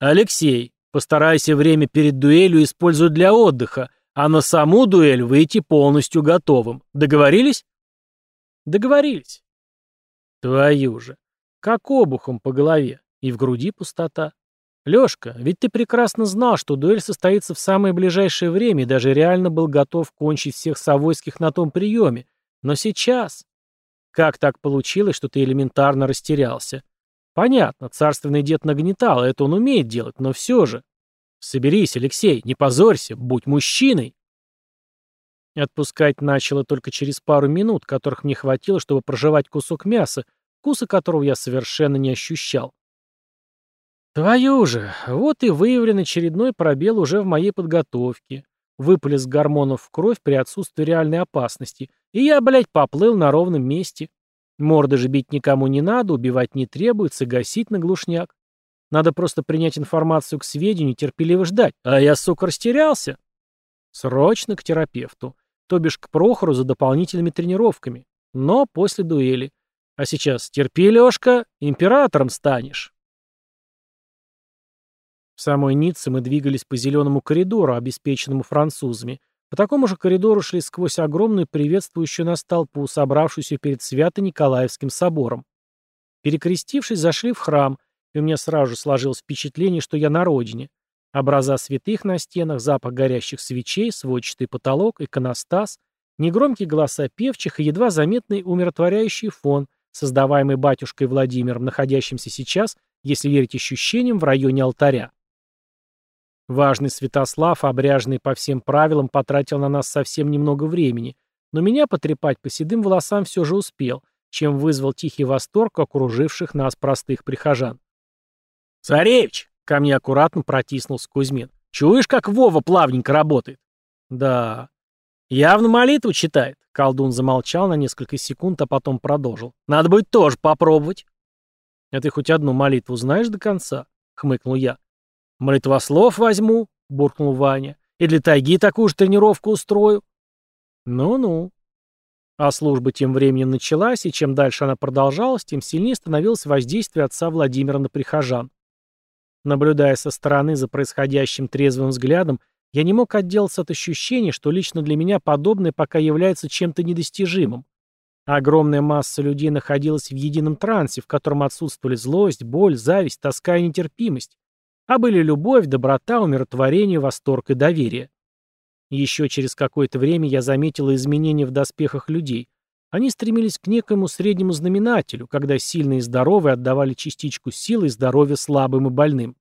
«Алексей, постарайся время перед дуэлью использовать для отдыха, а на саму дуэль выйти полностью готовым. Договорились?» «Договорились». «Твою же! Как обухом по голове, и в груди пустота. «Лёшка, ведь ты прекрасно знал, что дуэль состоится в самое ближайшее время и даже реально был готов кончить всех Савойских на том приеме. Но сейчас...» «Как так получилось, что ты элементарно растерялся?» «Понятно, царственный дед нагнетал, это он умеет делать, но все же...» «Соберись, Алексей, не позорься, будь мужчиной!» Отпускать начало только через пару минут, которых мне хватило, чтобы проживать кусок мяса, вкуса которого я совершенно не ощущал. Твою же, вот и выявлен очередной пробел уже в моей подготовке. Выплеск гормонов в кровь при отсутствии реальной опасности. И я, блядь, поплыл на ровном месте. Морды же бить никому не надо, убивать не требуется, гасить на глушняк. Надо просто принять информацию к сведению, терпеливо ждать. А я, сука, растерялся. Срочно к терапевту. То бишь к Прохору за дополнительными тренировками. Но после дуэли. А сейчас терпи, Лёшка, императором станешь. В самой Ницце мы двигались по зеленому коридору, обеспеченному французами. По такому же коридору шли сквозь огромную приветствующую нас толпу, собравшуюся перед Свято-Николаевским собором. Перекрестившись, зашли в храм, и у меня сразу же сложилось впечатление, что я на родине. Образа святых на стенах, запах горящих свечей, сводчатый потолок, иконостас, негромкие голоса певчих и едва заметный умиротворяющий фон, создаваемый батюшкой Владимиром, находящимся сейчас, если верить ощущениям, в районе алтаря. Важный Святослав, обряженный по всем правилам, потратил на нас совсем немного времени, но меня потрепать по седым волосам все же успел, чем вызвал тихий восторг окруживших нас простых прихожан. «Царевич!» — ко мне аккуратно протиснулся Кузьмин. «Чуешь, как Вова плавненько работает?» «Да». «Явно молитву читает», — колдун замолчал на несколько секунд, а потом продолжил. «Надо будет тоже попробовать». «А ты хоть одну молитву знаешь до конца?» — хмыкнул я. «Молитвослов возьму», — буркнул Ваня, — «и для тайги такую же тренировку устрою». «Ну-ну». А служба тем временем началась, и чем дальше она продолжалась, тем сильнее становилось воздействие отца Владимира на прихожан. Наблюдая со стороны за происходящим трезвым взглядом, я не мог отделаться от ощущения, что лично для меня подобное пока является чем-то недостижимым. Огромная масса людей находилась в едином трансе, в котором отсутствовали злость, боль, зависть, тоска и нетерпимость а были любовь, доброта, умиротворение, восторг и доверие. Еще через какое-то время я заметила изменения в доспехах людей. Они стремились к некоему среднему знаменателю, когда сильные и здоровые отдавали частичку силы и здоровья слабым и больным.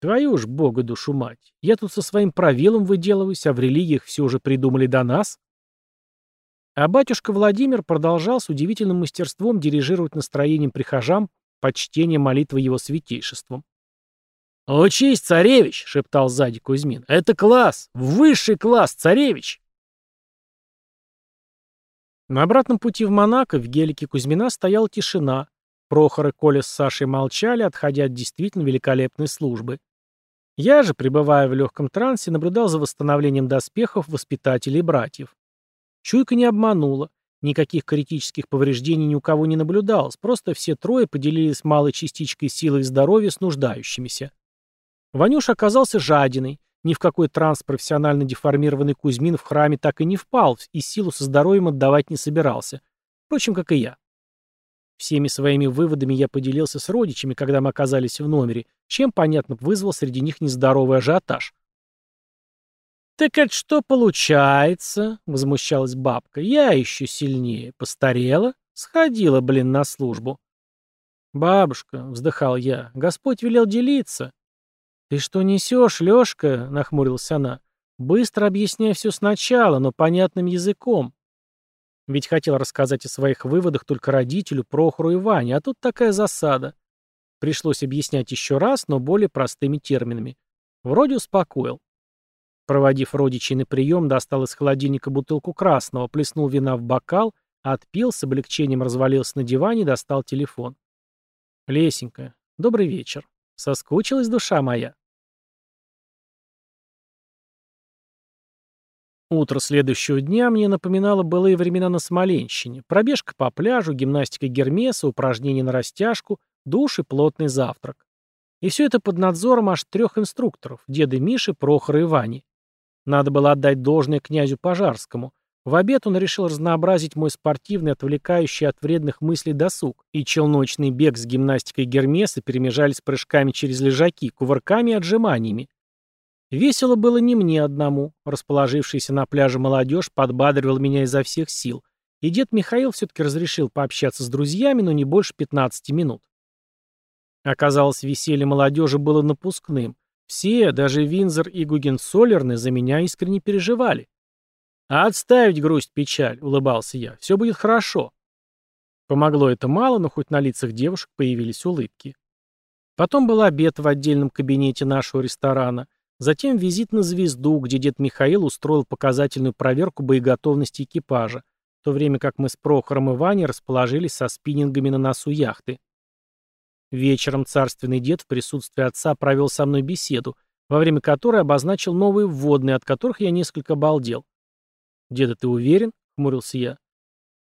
Твою ж бога душу мать. Я тут со своим правилом выделываюсь, а в религиях все уже придумали до нас. А батюшка Владимир продолжал с удивительным мастерством дирижировать настроением прихожан под чтение молитвы его святейшеством. «Учись, царевич!» — шептал сзади Кузьмин. «Это класс! Высший класс, царевич!» На обратном пути в Монако в гелике Кузьмина стояла тишина. Прохор и Коля с Сашей молчали, отходя от действительно великолепной службы. Я же, пребывая в легком трансе, наблюдал за восстановлением доспехов воспитателей братьев. Чуйка не обманула. Никаких критических повреждений ни у кого не наблюдалось, просто все трое поделились малой частичкой силы и здоровья с нуждающимися. Ванюш оказался жадиной, ни в какой транс профессионально деформированный Кузьмин в храме так и не впал, и силу со здоровьем отдавать не собирался. Впрочем, как и я. Всеми своими выводами я поделился с родичами, когда мы оказались в номере, чем, понятно, вызвал среди них нездоровый ажиотаж. «Так это что получается?» — возмущалась бабка. «Я еще сильнее. Постарела? Сходила, блин, на службу». «Бабушка», — вздыхал я, — «Господь велел делиться». «Ты что несешь, Лешка?» — нахмурилась она. «Быстро объясняй все сначала, но понятным языком». Ведь хотел рассказать о своих выводах только родителю, Прохору и Ване, а тут такая засада. Пришлось объяснять еще раз, но более простыми терминами. Вроде успокоил. Проводив родичей на прием, достал из холодильника бутылку красного, плеснул вина в бокал, отпил, с облегчением развалился на диване и достал телефон. «Лесенька, добрый вечер. Соскучилась душа моя?» Утро следующего дня мне напоминало былые времена на Смоленщине. Пробежка по пляжу, гимнастика Гермеса, упражнения на растяжку, душ и плотный завтрак. И все это под надзором аж трех инструкторов – деда Миши, Прохора и Вани. Надо было отдать должное князю Пожарскому. В обед он решил разнообразить мой спортивный, отвлекающий от вредных мыслей досуг, и челночный бег с гимнастикой Гермеса перемежались прыжками через лежаки, кувырками и отжиманиями. Весело было не мне одному. Расположившийся на пляже молодежь подбадривал меня изо всех сил. И дед Михаил все-таки разрешил пообщаться с друзьями, но не больше 15 минут. Оказалось, веселье молодежи было напускным. Все, даже Винзор и Гугенсолерны, за меня искренне переживали. «Отставить грусть-печаль», — улыбался я, — «все будет хорошо». Помогло это мало, но хоть на лицах девушек появились улыбки. Потом был обед в отдельном кабинете нашего ресторана, Затем визит на звезду, где дед Михаил устроил показательную проверку боеготовности экипажа, в то время как мы с Прохором и Ваней расположились со спиннингами на носу яхты. Вечером царственный дед в присутствии отца провел со мной беседу, во время которой обозначил новые вводные, от которых я несколько обалдел. «Деда, ты уверен?» — хмурился я.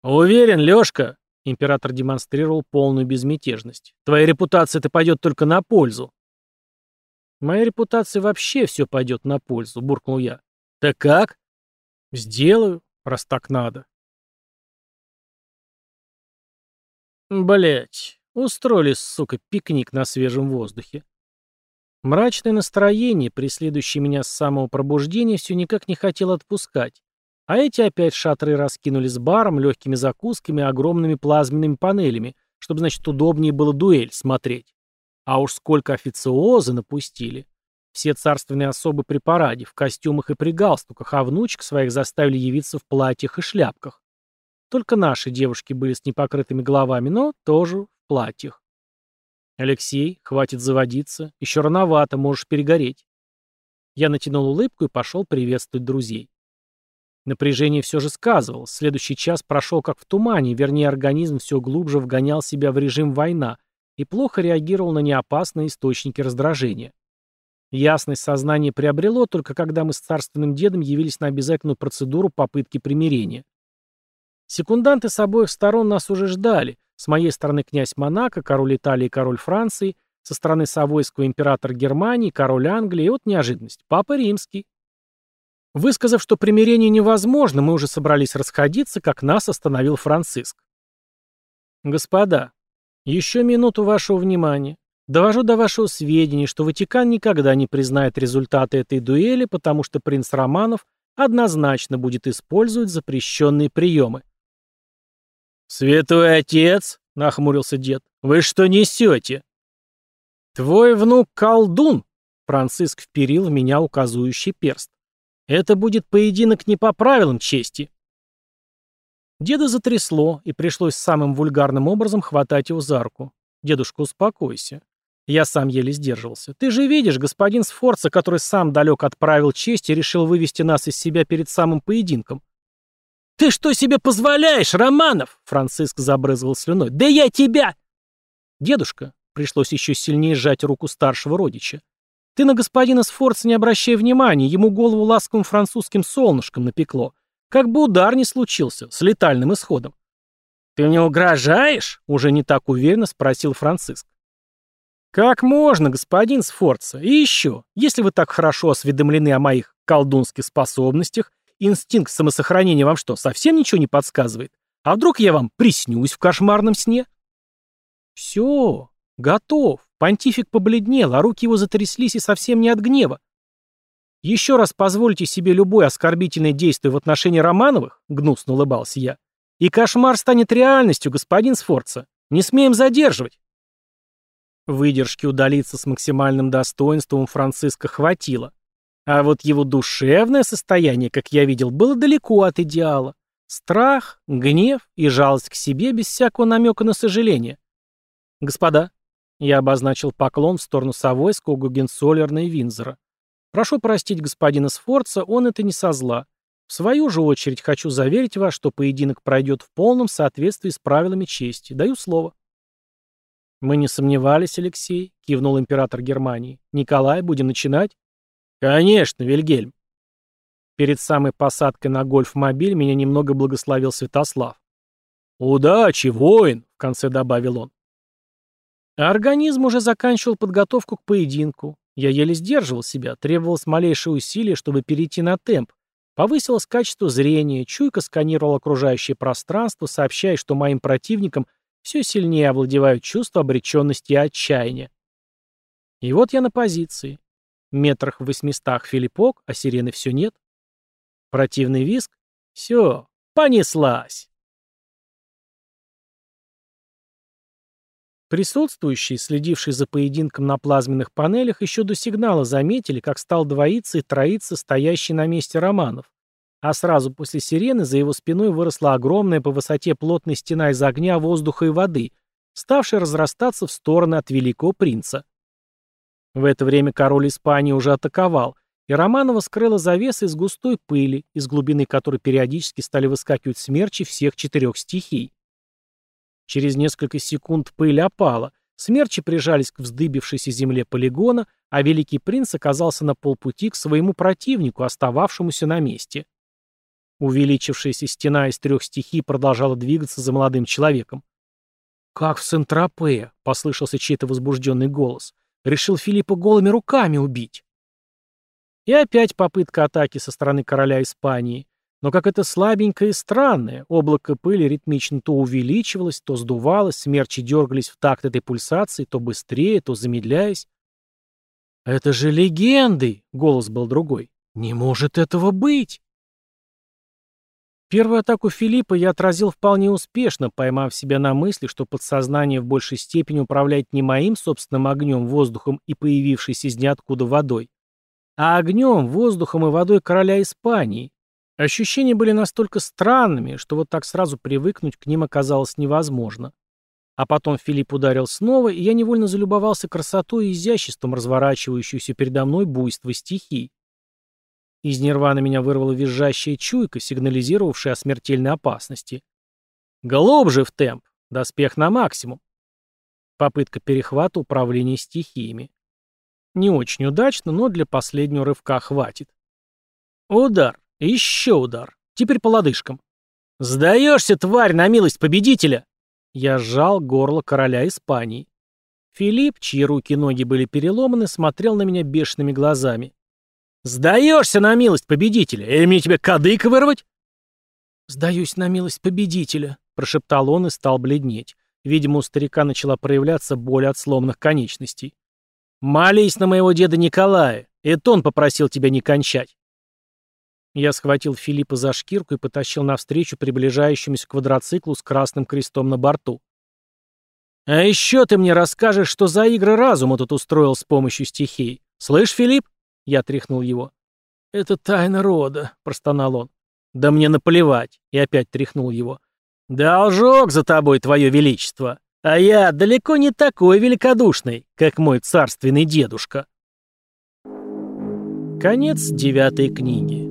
«Уверен, Лёшка!» — император демонстрировал полную безмятежность. «Твоя репутация-то пойдет только на пользу». «Моей репутации вообще все пойдет на пользу», — буркнул я. «Так как?» «Сделаю, раз так надо». Блять, устроили, сука, пикник на свежем воздухе. Мрачное настроение, преследующее меня с самого пробуждения, все никак не хотел отпускать. А эти опять шатры раскинули с баром, легкими закусками и огромными плазменными панелями, чтобы, значит, удобнее было дуэль смотреть. А уж сколько официоза напустили. Все царственные особы при параде, в костюмах и при галстуках, а внучек своих заставили явиться в платьях и шляпках. Только наши девушки были с непокрытыми головами, но тоже в платьях. «Алексей, хватит заводиться. Еще рановато, можешь перегореть». Я натянул улыбку и пошел приветствовать друзей. Напряжение все же сказывалось. Следующий час прошел как в тумане, вернее, организм все глубже вгонял себя в режим война и плохо реагировал на неопасные источники раздражения. Ясность сознания приобрело только когда мы с царственным дедом явились на обязательную процедуру попытки примирения. Секунданты с обоих сторон нас уже ждали. С моей стороны князь Монако, король Италии король Франции, со стороны Савойского император Германии, король Англии и вот неожиданность, папа римский. Высказав, что примирение невозможно, мы уже собрались расходиться, как нас остановил Франциск. «Господа, еще минуту вашего внимания. Довожу до вашего сведения, что Ватикан никогда не признает результаты этой дуэли, потому что принц Романов однозначно будет использовать запрещенные приемы. «Святой отец!» — нахмурился дед. «Вы что несете?» «Твой внук колдун!» — Франциск вперил в меня указующий перст. «Это будет поединок не по правилам чести». Деда затрясло, и пришлось самым вульгарным образом хватать его за руку. «Дедушка, успокойся». Я сам еле сдерживался. «Ты же видишь, господин Сфорца, который сам далек от правил чести, решил вывести нас из себя перед самым поединком». «Ты что себе позволяешь, Романов?» Франциск забрызгал слюной. «Да я тебя!» «Дедушка», пришлось еще сильнее сжать руку старшего родича. «Ты на господина Сфорца не обращай внимания, ему голову ласковым французским солнышком напекло. Как бы удар не случился, с летальным исходом. «Ты мне угрожаешь?» — уже не так уверенно спросил Франциск. «Как можно, господин Сфорца? И еще, если вы так хорошо осведомлены о моих колдунских способностях, инстинкт самосохранения вам что, совсем ничего не подсказывает? А вдруг я вам приснюсь в кошмарном сне?» «Все, готов». Понтифик побледнел, а руки его затряслись и совсем не от гнева. «Еще раз позвольте себе любое оскорбительное действие в отношении Романовых», — гнусно улыбался я, «и кошмар станет реальностью, господин Сфорца. Не смеем задерживать». Выдержки удалиться с максимальным достоинством Франциска хватило. А вот его душевное состояние, как я видел, было далеко от идеала. Страх, гнев и жалость к себе без всякого намека на сожаление. «Господа», — я обозначил поклон в сторону Савойского, Гугенцоллерна и Винзора, Прошу простить господина Сфорца, он это не со зла. В свою же очередь хочу заверить вас, что поединок пройдет в полном соответствии с правилами чести. Даю слово. Мы не сомневались, Алексей, кивнул император Германии. Николай, будем начинать? Конечно, Вильгельм. Перед самой посадкой на гольф-мобиль меня немного благословил Святослав. «Удачи, воин!» — в конце добавил он. Организм уже заканчивал подготовку к поединку. Я еле сдерживал себя, требовалось малейшее усилие, чтобы перейти на темп. Повысилось качество зрения, чуйка сканировала окружающее пространство, сообщая, что моим противникам все сильнее овладевают чувства обреченности и отчаяния. И вот я на позиции. Метрах в восьмистах Филиппок, а сирены все нет. Противный виск. Все, понеслась. Присутствующие, следившие за поединком на плазменных панелях, еще до сигнала заметили, как стал двоиться и троиться стоящий на месте Романов. А сразу после сирены за его спиной выросла огромная по высоте плотная стена из огня, воздуха и воды, ставшая разрастаться в стороны от великого принца. В это время король Испании уже атаковал, и Романова скрыла завеса из густой пыли, из глубины которой периодически стали выскакивать смерчи всех четырех стихий. Через несколько секунд пыль опала, смерчи прижались к вздыбившейся земле полигона, а Великий Принц оказался на полпути к своему противнику, остававшемуся на месте. Увеличившаяся стена из трех стихий продолжала двигаться за молодым человеком. «Как в Сент-Тропе!» — послышался чей-то возбужденный голос. «Решил Филиппа голыми руками убить!» И опять попытка атаки со стороны короля Испании. Но как это слабенькое и странное, облако пыли ритмично то увеличивалось, то сдувалось, смерчи дергались в такт этой пульсации, то быстрее, то замедляясь. «Это же легенды!» — голос был другой. «Не может этого быть!» Первую атаку Филиппа я отразил вполне успешно, поймав себя на мысли, что подсознание в большей степени управляет не моим собственным огнем, воздухом и появившейся из ниоткуда водой, а огнем, воздухом и водой короля Испании, Ощущения были настолько странными, что вот так сразу привыкнуть к ним оказалось невозможно. А потом Филипп ударил снова, и я невольно залюбовался красотой и изяществом разворачивающейся передо мной буйства стихий. Из нирваны меня вырвала визжащая чуйка, сигнализировавшая о смертельной опасности. Глубже в темп, доспех на максимум. Попытка перехвата управления стихиями. Не очень удачно, но для последнего рывка хватит. Удар. Еще удар. Теперь по лодыжкам. «Сдаешься, тварь, на милость победителя!» Я сжал горло короля Испании. Филипп, чьи руки и ноги были переломаны, смотрел на меня бешеными глазами. «Сдаешься на милость победителя? Или мне тебе кадык вырвать?» «Сдаюсь на милость победителя», — прошептал он и стал бледнеть. Видимо, у старика начала проявляться боль от сломанных конечностей. «Молись на моего деда Николая. Это он попросил тебя не кончать». Я схватил Филиппа за шкирку и потащил навстречу приближающемуся квадроциклу с красным крестом на борту. «А еще ты мне расскажешь, что за игры разума тут устроил с помощью стихий. «Слышь, Филипп?» — я тряхнул его. «Это тайна рода», — простонал он. «Да мне наплевать», — и опять тряхнул его. «Должок за тобой, твое величество, а я далеко не такой великодушный, как мой царственный дедушка». Конец девятой книги.